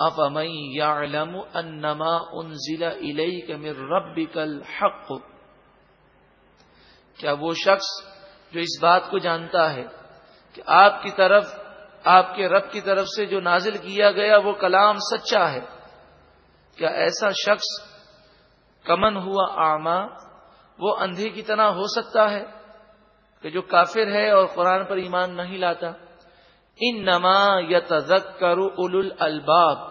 افمئی یا انما انزل الیک من ربک الحق؟ کیا وہ شخص جو اس بات کو جانتا ہے کہ آپ کی طرف، آپ کے رب کی طرف سے جو نازل کیا گیا وہ کلام سچا ہے؟ کیا ایسا شخص کمن ہوا آما وہ اندھے کی طرح ہو سکتا ہے کہ جو کافر ہے اور قرآن پر ایمان نہیں لاتا؟ ان نما یا تزک کرو الباب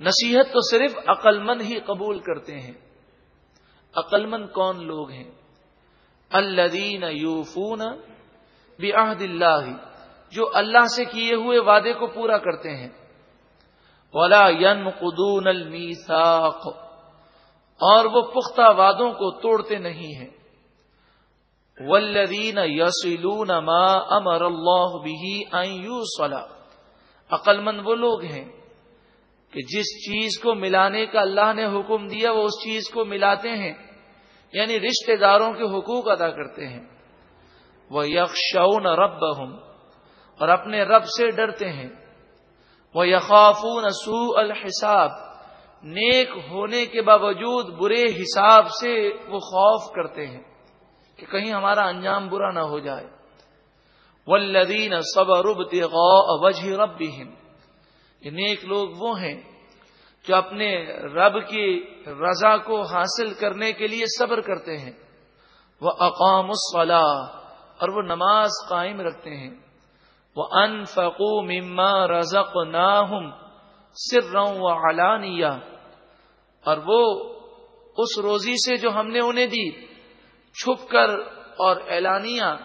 نصیحت تو صرف عقل مند ہی قبول کرتے ہیں۔ عقل مند کون لوگ ہیں؟ الدین یوفون بعہد اللہ، جو اللہ سے کیے ہوئے وعدے کو پورا کرتے ہیں۔ ولا ین قدون اور وہ پختہ وعدوں کو توڑتے نہیں ہیں۔ ولدین یسلون ما امر اللہ بھی عقل مند وہ لوگ ہیں کہ جس چیز کو ملانے کا اللہ نے حکم دیا وہ اس چیز کو ملاتے ہیں یعنی رشتہ داروں کے حقوق ادا کرتے ہیں۔ وہ یکشون رب اور اپنے رب سے ڈرتے ہیں۔ وہ یقافون سو الحساب، نیک ہونے کے باوجود برے حساب سے وہ خوف کرتے ہیں کہ کہیں ہمارا انجام برا نہ ہو جائے۔ ولدین صبر وجہ رب یہ نیک لوگ وہ ہیں جو اپنے رب کی رضا کو حاصل کرنے کے لیے صبر کرتے ہیں۔ وہ اقام الصلاح اور وہ نماز قائم رکھتے ہیں۔ وہ ان فقو مما رزق ناہم سر و علانیہ اور وہ اس روزی سے جو ہم نے انہیں دی، چھپ کر اور اعلانیہ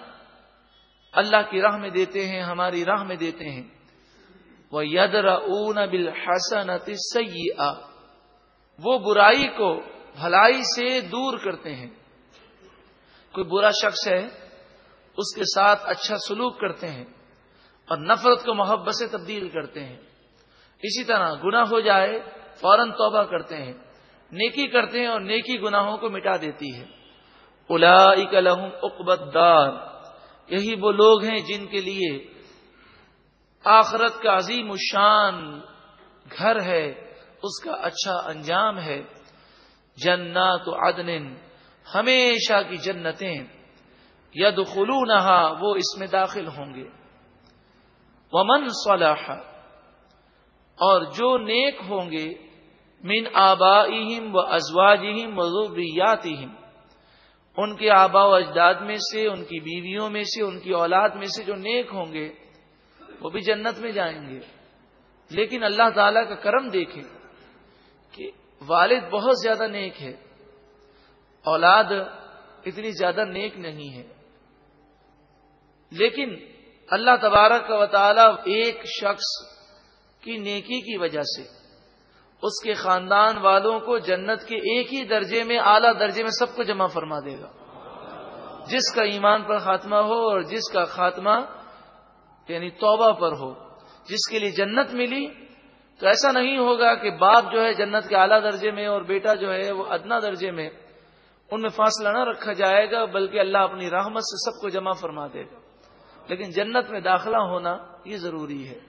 اللہ کی راہ میں دیتے ہیں، ہماری راہ میں دیتے ہیں۔ وہ یدر اون وہ برائی کو بھلائی سے دور کرتے ہیں۔ کوئی برا شخص ہے، اس کے ساتھ اچھا سلوک کرتے ہیں اور نفرت کو محبت سے تبدیل کرتے ہیں۔ اسی طرح گنا ہو جائے، فوراً توبہ کرتے ہیں۔ نیکی کرتے ہیں اور نیکی گناہوں کو مٹا دیتی ہے۔ الا لہم اقبت دار۔ یہی وہ لوگ ہیں جن کے لیے آخرت کا عظیم الشان گھر ہے، اس کا اچھا انجام ہے۔ جنات عدن، ہمیشہ کی جنتیں ید خلو وہ اس میں داخل ہوں گے۔ ومن صلاح، اور جو نیک ہوں گے، من آبا و ازواجہم و ذریاتہم۔ ان کے آبا و اجداد میں سے، ان کی بیویوں میں سے، ان کی اولاد میں سے جو نیک ہوں گے وہ بھی جنت میں جائیں گے۔ لیکن اللہ تعالی کا کرم دیکھیں کہ والد بہت زیادہ نیک ہے۔ اولاد اتنی زیادہ نیک نہیں ہے۔ لیکن اللہ تبارک و تعالی ایک شخص کی نیکی کی وجہ سے اس کے خاندان والوں کو جنت کے ایک ہی درجے میں، اعلی درجے میں سب کو جمع فرما دے گا۔ جس کا ایمان پر خاتمہ ہو اور جس کا خاتمہ یعنی توبہ پر ہو، جس کے لیے جنت ملی، تو ایسا نہیں ہوگا کہ باپ جو ہے جنت کے اعلیٰ درجے میں اور بیٹا جو ہے وہ ادنا درجے میں، ان میں فاصلہ نہ رکھا جائے گا، بلکہ اللہ اپنی رحمت سے سب کو جمع فرما دے گا۔ لیکن جنت میں داخلہ ہونا یہ ضروری ہے۔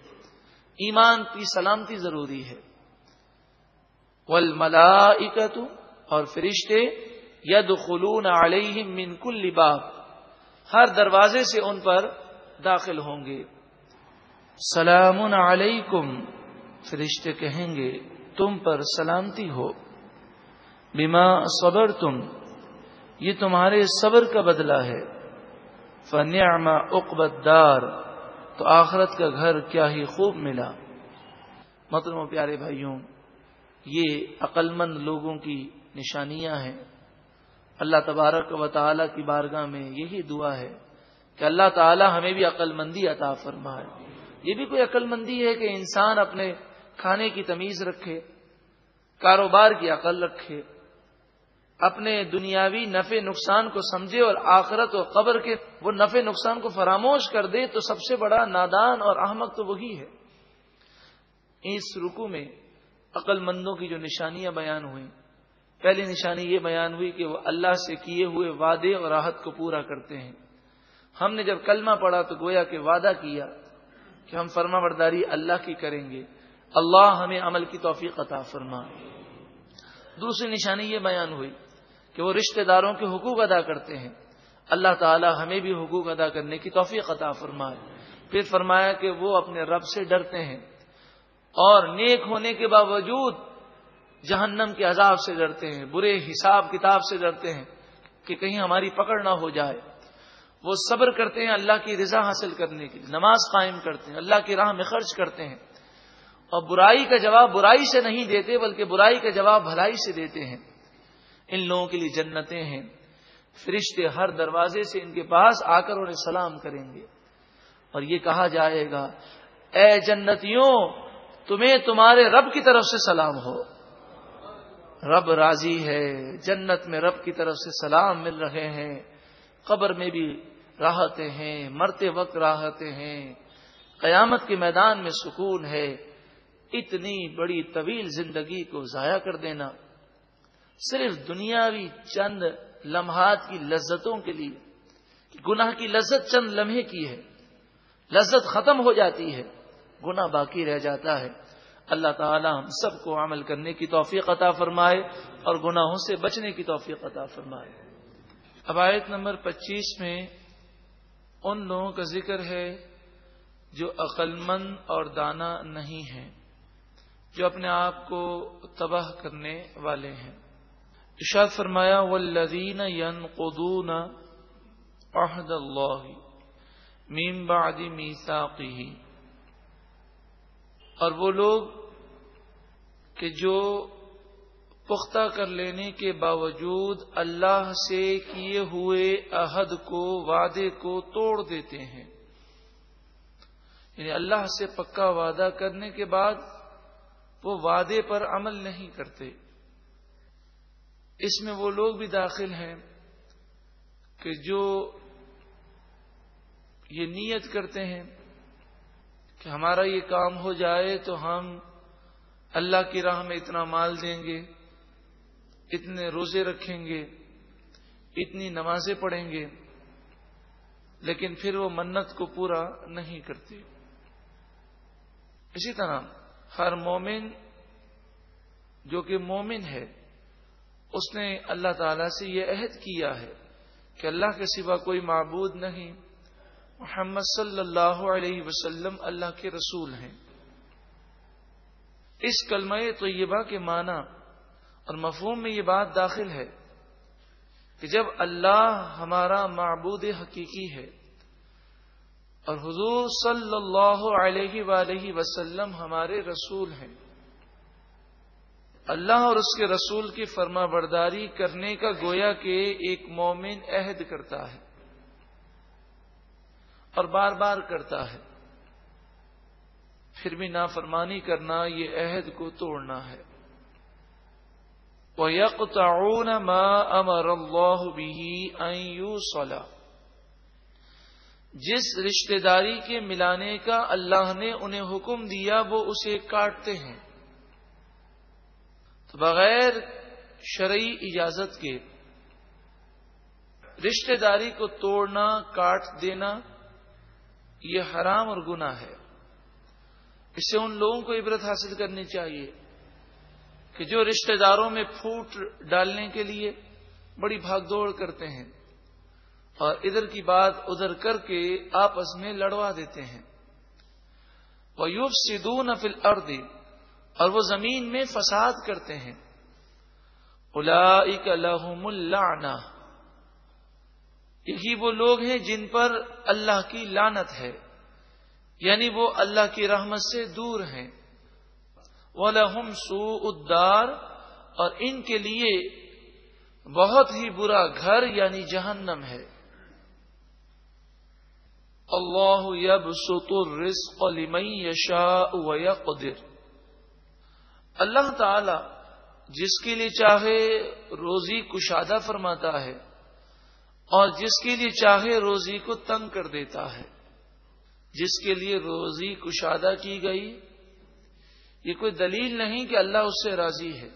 ایمان کی سلامتی ضروری ہے۔ ول ملا اور فرشتے ید خلون علیہ من کل لباب ہر دروازے سے ان پر داخل ہوں گے۔ سلام علیکم، فرشتے کہیں گے، تم پر سلامتی ہو۔ بیما صبر تم یہ تمہارے صبر کا بدلہ ہے۔ فنعما اقبت دار تو آخرت کا گھر کیا ہی خوب ملا۔ و پیارے بھائیوں، یہ عقل مند لوگوں کی نشانیاں ہیں۔ اللہ تبارک و تعالی کی بارگاہ میں یہی دعا ہے۔ کہ اللہ تعالی ہمیں بھی عقل مندی عطا فرمائے۔ یہ بھی کوئی عقل مندی ہے کہ انسان اپنے کھانے کی تمیز رکھے، کاروبار کی عقل رکھے، اپنے دنیاوی نفع نقصان کو سمجھے اور آخرت اور قبر کے وہ نفع نقصان کو فراموش کر دے تو سب سے بڑا نادان اور احمد تو وہی ہے۔ اس رکو میں عقل مندوں کی جو نشانیاں بیان ہوئیں، پہلی نشانی یہ بیان ہوئی کہ وہ اللہ سے کیے ہوئے وعدے اور راحت کو پورا کرتے ہیں۔ ہم نے جب کلمہ پڑھا تو گویا کہ وعدہ کیا کہ ہم فرما برداری اللہ کی کریں گے۔ اللہ ہمیں عمل کی توفیق عطا فرما۔ دوسری نشانی یہ بیان ہوئی کہ وہ رشتہ داروں کے حقوق ادا کرتے ہیں۔ اللہ تعالی ہمیں بھی حقوق ادا کرنے کی توفیق عطا فرمائے۔ پھر فرمایا کہ وہ اپنے رب سے ڈرتے ہیں۔ اور نیک ہونے کے باوجود جہنم کے عذاب سے ڈرتے ہیں۔ برے حساب کتاب سے ڈرتے ہیں کہ کہیں ہماری پکڑ نہ ہو جائے۔ وہ صبر کرتے ہیں اللہ کی رضا حاصل کرنے کی نماز قائم کرتے ہیں، اللہ کی راہ میں خرچ کرتے ہیں۔ اور برائی کا جواب برائی سے نہیں دیتے، بلکہ برائی کا جواب بھلائی سے دیتے ہیں۔ ان لوگوں کے لیے جنتیں ہیں۔ فرشتے ہر دروازے سے ان کے پاس آ کر انہیں سلام کریں گے۔ اور یہ کہا جائے گا، اے جنتیوں، تمہیں تمہارے رب کی طرف سے سلام ہو۔ رب راضی ہے، جنت میں رب کی طرف سے سلام مل رہے ہیں۔ قبر میں بھی راحتیں ہیں، مرتے وقت راحتیں ہیں۔ قیامت کے میدان میں سکون ہے۔ اتنی بڑی طویل زندگی کو ضائع کر دینا۔ صرف دنیاوی چند لمحات کی لذتوں کے لیے۔ گناہ کی لذت چند لمحے کی ہے۔ لذت ختم ہو جاتی ہے۔ گناہ باقی رہ جاتا ہے۔ اللہ تعالی ہم سب کو عمل کرنے کی توفیق عطا فرمائے اور گناہوں سے بچنے کی توفیق عطا فرمائے۔ اب آیت نمبر پچیس میں ان لوگوں کا ذکر ہے جو عقل مند اور دانا نہیں ہیں، جو اپنے آپ کو تباہ کرنے والے ہیں۔ اشاد فرمایا والذین ينقضون عہد اللہ میم بعد میثاقه اور وہ لوگ کہ جو پختہ کر لینے کے باوجود اللہ سے کیے ہوئے عہد کو، وعدے کو توڑ دیتے ہیں۔ یعنی اللہ سے پکا وعدہ کرنے کے بعد وہ وعدے پر عمل نہیں کرتے۔ اس میں وہ لوگ بھی داخل ہیں کہ جو یہ نیت کرتے ہیں کہ ہمارا یہ کام ہو جائے تو ہم اللہ کی راہ میں اتنا مال دیں گے۔ اتنے روزے رکھیں گے، اتنی نمازیں پڑھیں گے، لیکن پھر وہ منت کو پورا نہیں کرتے۔ اسی طرح ہر مومن جو کہ مومن ہے، اس نے اللہ تعالی سے یہ عہد کیا ہے کہ اللہ کے سوا کوئی معبود نہیں۔ محمد صلی اللہ علیہ وسلم اللہ کے رسول ہیں۔ اس کلمہ طیبہ کے معنی اور مفہوم میں یہ بات داخل ہے کہ جب اللہ ہمارا معبود حقیقی ہے اور حضور صلی اللہ علیہ وآلہ وسلم ہمارے رسول ہیں، اللہ اور اس کے رسول کی فرما برداری کرنے کا گویا کہ ایک مومن عہد کرتا ہے اور بار بار کرتا ہے۔ پھر بھی نافرمانی کرنا، یہ عہد کو توڑنا ہے۔ وہ یک تعاون ماں امر اللہ بھی صلاح جس رشتہ داری کے ملانے کا اللہ نے انہیں حکم دیا، وہ اسے کاٹتے ہیں۔ تو بغیر شرعی اجازت کے رشتہ داری کو توڑنا، کاٹ دینا، یہ حرام اور گناہ ہے۔ اس سے ان لوگوں کو عبرت حاصل کرنی چاہیے۔ کہ جو رشتہ داروں میں پھوٹ ڈالنے کے لیے بڑی بھاگ دوڑ کرتے ہیں اور ادھر کی بات ادھر کر کے آپس میں لڑوا دیتے ہیں۔ وہ یوب سدون فل اور وہ زمین میں فساد کرتے ہیں۔ الحم اللہ یہی وہ لوگ ہیں جن پر اللہ کی لانت ہے یعنی وہ اللہ کی رحمت سے دور ہیں۔ وہ لہم سو اور ان کے لیے بہت ہی برا گھر یعنی جہنم ہے۔ اللہ یب ستر رزق لمن یشاء ویقدر۔ اللہ تعالی جس کے لیے چاہے روزی کشادہ فرماتا ہے اور جس کے لیے چاہے روزی کو تنگ کر دیتا ہے۔ جس کے لیے روزی کشادہ کی گئی یہ کوئی دلیل نہیں کہ اللہ اس سے راضی ہے۔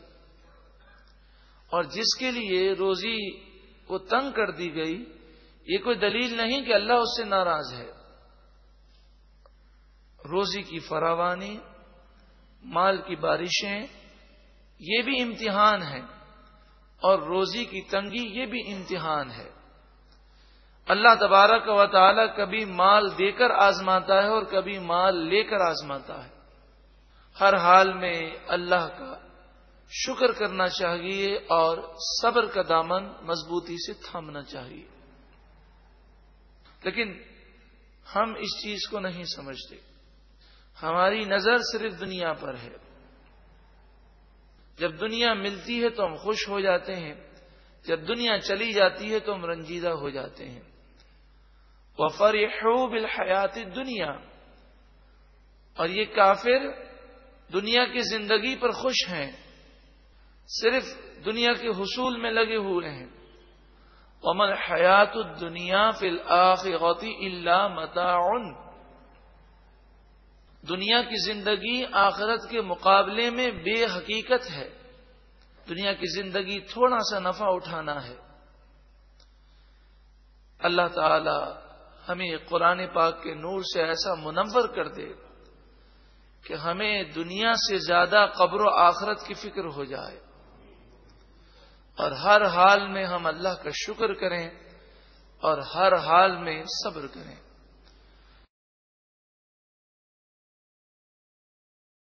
اور جس کے لیے روزی کو تنگ کر دی گئی، یہ کوئی دلیل نہیں کہ اللہ اس سے ناراض ہے۔ روزی کی فراوانی، مال کی بارشیں، یہ بھی امتحان ہے۔ اور روزی کی تنگی، یہ بھی امتحان ہے۔ اللہ تبارک و تعالی کبھی مال دے کر آزماتا ہے اور کبھی مال لے کر آزماتا ہے۔ ہر حال میں اللہ کا شکر کرنا چاہیے اور صبر کا دامن مضبوطی سے تھامنا چاہیے۔ لیکن ہم اس چیز کو نہیں سمجھتے۔ ہماری نظر صرف دنیا پر ہے۔ جب دنیا ملتی ہے تو ہم خوش ہو جاتے ہیں۔ جب دنیا چلی جاتی ہے تو ہم رنجیدہ ہو جاتے ہیں۔ وفر بالحیات دنیا اور یہ کافر دنیا کی زندگی پر خوش ہیں، صرف دنیا کے حصول میں لگے ہوئے ہیں۔ امن حیات الدنیا فی الآخرتی اللہ متعن دنیا کی زندگی آخرت کے مقابلے میں بے حقیقت ہے۔ دنیا کی زندگی تھوڑا سا نفع اٹھانا ہے۔ اللہ تعالی ہمیں قرآن پاک کے نور سے ایسا منور کر دے۔ کہ ہمیں دنیا سے زیادہ قبر و آخرت کی فکر ہو جائے اور ہر حال میں ہم اللہ کا شکر کریں اور ہر حال میں صبر کریں۔